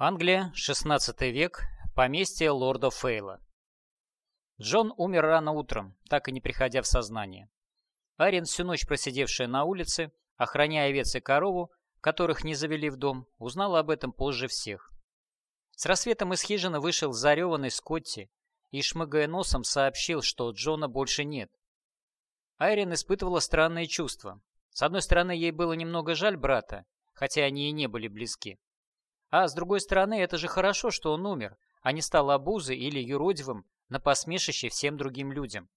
Англия, XVI век, поместье лорда Фейла. Джон умер рано утром, так и не приходя в сознание. Арен, всю ночь просидевшая на улице, охраняя овец и корову, которых не завели в дом, узнала об этом позже всех. С рассветом из хижины вышел зареванный Скотти и, шмыгая носом, сообщил, что Джона больше нет. Айрин испытывала странные чувства. С одной стороны, ей было немного жаль брата, хотя они и не были близки. А с другой стороны, это же хорошо, что он умер, а не стал обузой или юродивым на посмешище всем другим людям.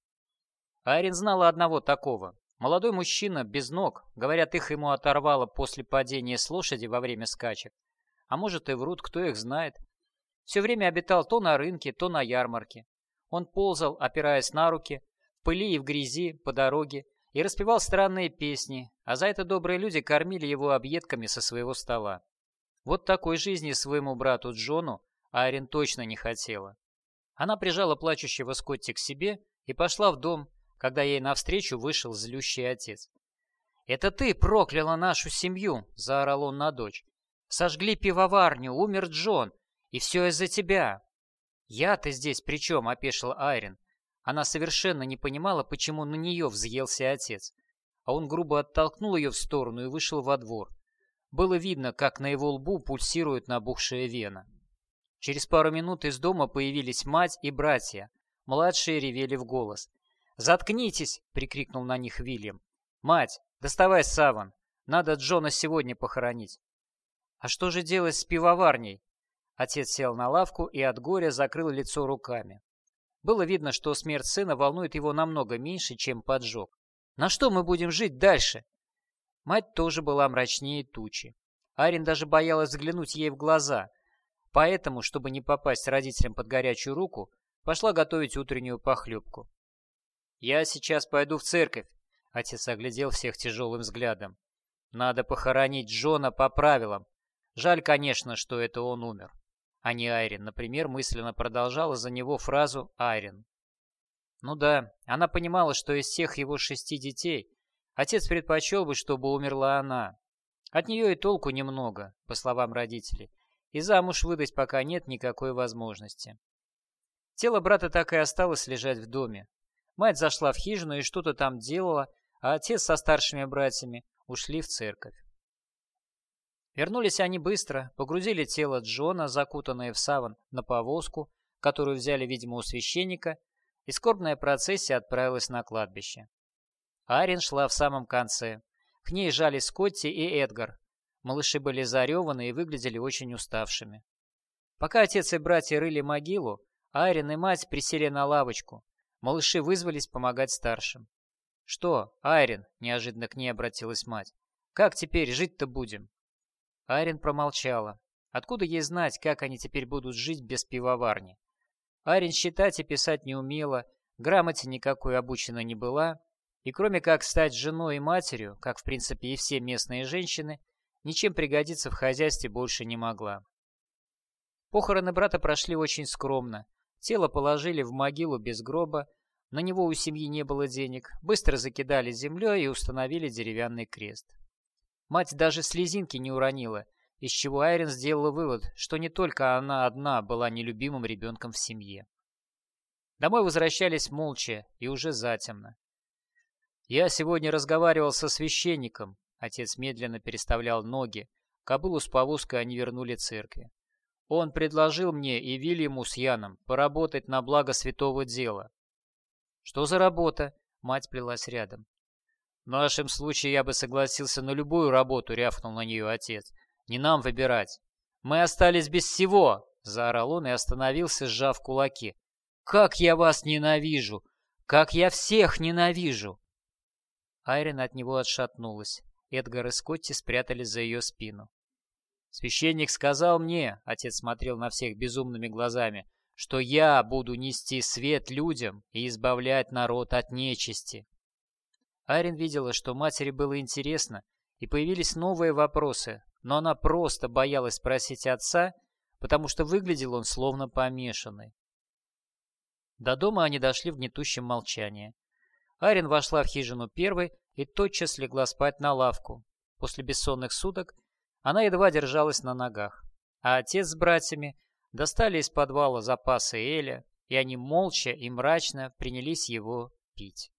Айрин знала одного такого. Молодой мужчина, без ног, говорят, их ему оторвало после падения с лошади во время скачек. А может и врут, кто их знает. Все время обитал то на рынке, то на ярмарке. Он ползал, опираясь на руки, в пыли и в грязи, по дороге, и распевал странные песни, а за это добрые люди кормили его объедками со своего стола. Вот такой жизни своему брату Джону Айрин точно не хотела. Она прижала плачущего Скотти к себе и пошла в дом, когда ей навстречу вышел злющий отец. «Это ты прокляла нашу семью!» — заорал он на дочь. «Сожгли пивоварню, умер Джон, и все из-за тебя!» «Я-то здесь при чем?» — опешила Айрин. Она совершенно не понимала, почему на нее взъелся отец. А он грубо оттолкнул ее в сторону и вышел во двор. Было видно, как на его лбу пульсирует набухшая вена. Через пару минут из дома появились мать и братья. Младшие ревели в голос. «Заткнитесь!» — прикрикнул на них Вильям. «Мать, доставай саван! Надо Джона сегодня похоронить!» «А что же делать с пивоварней?» Отец сел на лавку и от горя закрыл лицо руками. Было видно, что смерть сына волнует его намного меньше, чем поджог. «На что мы будем жить дальше?» Мать тоже была мрачнее тучи. Арин даже боялась взглянуть ей в глаза, поэтому, чтобы не попасть родителям под горячую руку, пошла готовить утреннюю похлебку. «Я сейчас пойду в церковь», — отец оглядел всех тяжелым взглядом. «Надо похоронить Джона по правилам. Жаль, конечно, что это он умер, а не Айрин, например, мысленно продолжала за него фразу «Айрин». Ну да, она понимала, что из всех его шести детей Отец предпочел бы, чтобы умерла она. От нее и толку немного, по словам родителей, и замуж выдать пока нет никакой возможности. Тело брата так и осталось лежать в доме. Мать зашла в хижину и что-то там делала, а отец со старшими братьями ушли в церковь. Вернулись они быстро, погрузили тело Джона, закутанное в саван, на повозку, которую взяли, видимо, у священника, и скорбная процессия отправилась на кладбище. Арин шла в самом конце. К ней жали Скотти и Эдгар. Малыши были зареваны и выглядели очень уставшими. Пока отец и братья рыли могилу, Арин и мать присели на лавочку. Малыши вызвались помогать старшим. «Что, Айрин?» — неожиданно к ней обратилась мать. «Как теперь жить-то будем?» Айрин промолчала. Откуда ей знать, как они теперь будут жить без пивоварни? Айрин считать и писать не умела, грамоте никакой обучена не была, и кроме как стать женой и матерью, как в принципе и все местные женщины, ничем пригодиться в хозяйстве больше не могла. Похороны брата прошли очень скромно. Тело положили в могилу без гроба, на него у семьи не было денег, быстро закидали землей и установили деревянный крест. Мать даже слезинки не уронила, из чего Айрин сделала вывод, что не только она одна была нелюбимым ребенком в семье. Домой возвращались молча и уже затемно. «Я сегодня разговаривал со священником», — отец медленно переставлял ноги. Кобылу с повозкой они вернули церкви. «Он предложил мне и Вильяму с Яном поработать на благо святого дела». «Что за работа?» — мать плелась рядом. «В нашем случае я бы согласился на любую работу», — рявкнул на нее отец. «Не нам выбирать. Мы остались без всего!» — заорал он и остановился, сжав кулаки. «Как я вас ненавижу! Как я всех ненавижу!» Айрин от него отшатнулась. Эдгар и Скотти спрятались за ее спину. «Священник сказал мне», — отец смотрел на всех безумными глазами, «что я буду нести свет людям и избавлять народ от нечисти». Айрин видела, что матери было интересно, и появились новые вопросы, но она просто боялась спросить отца, потому что выглядел он словно помешанный. До дома они дошли в гнетущем молчании. Арин вошла в хижину первой и тотчас легла спать на лавку. После бессонных суток она едва держалась на ногах. а отец с братьями достали из подвала запасы Эля, и они молча и мрачно принялись его пить.